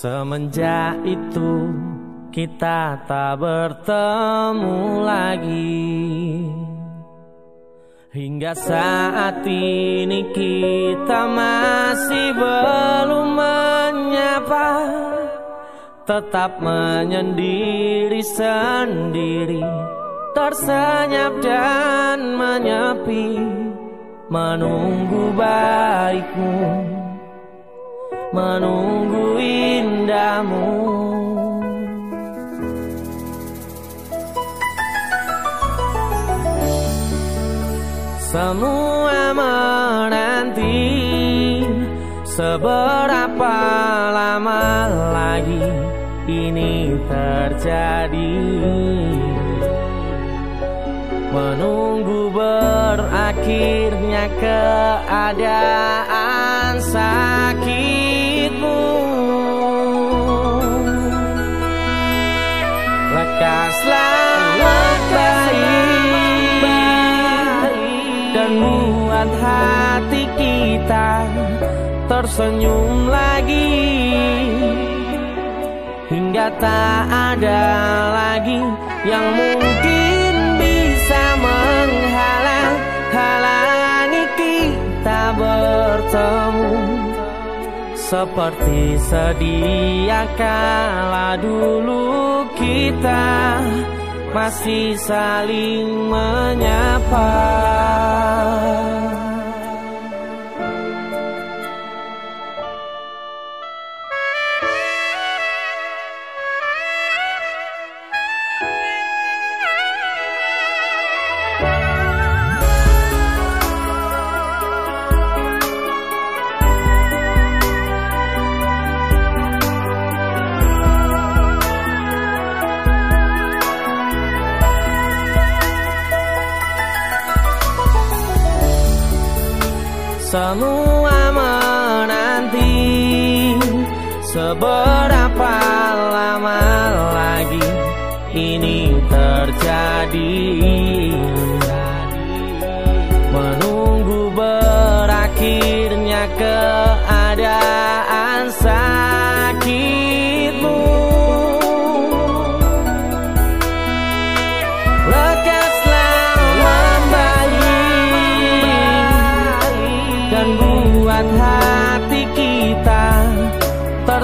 Semenjak itu kita tak bertemu lagi. Hingga saat ini kita masih belum menyapa. Tetap menyendiri sendiri Tersenyap dan menyepi. Menunggu baikmu menunggu indahmu. Semua menanti Seberapa lama lagi ini terjadi? Menunggu berakhirnya keadaan sakit Tersenyum lagi. Hingga tak ada lagi Yang mungkin bisa menghalang Halangi kita bertemu. Seperti sedia kala dulu kita masih saling menyapa Semua menanti Seberapa lama lagi ini terjadi. Menunggu berakhirnya keadaan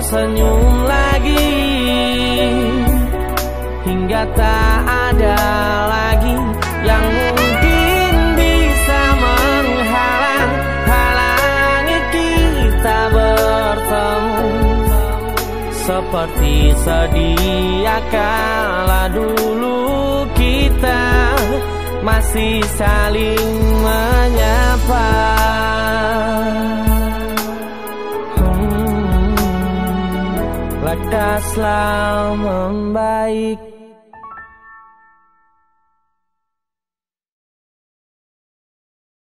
tersenyum lagi Hingga tak ada lagi yang mungkin bisa menghalang Halangi kita bertemu. Seperti sedia kala dulu kita masih saling menyapa lekaslah membaik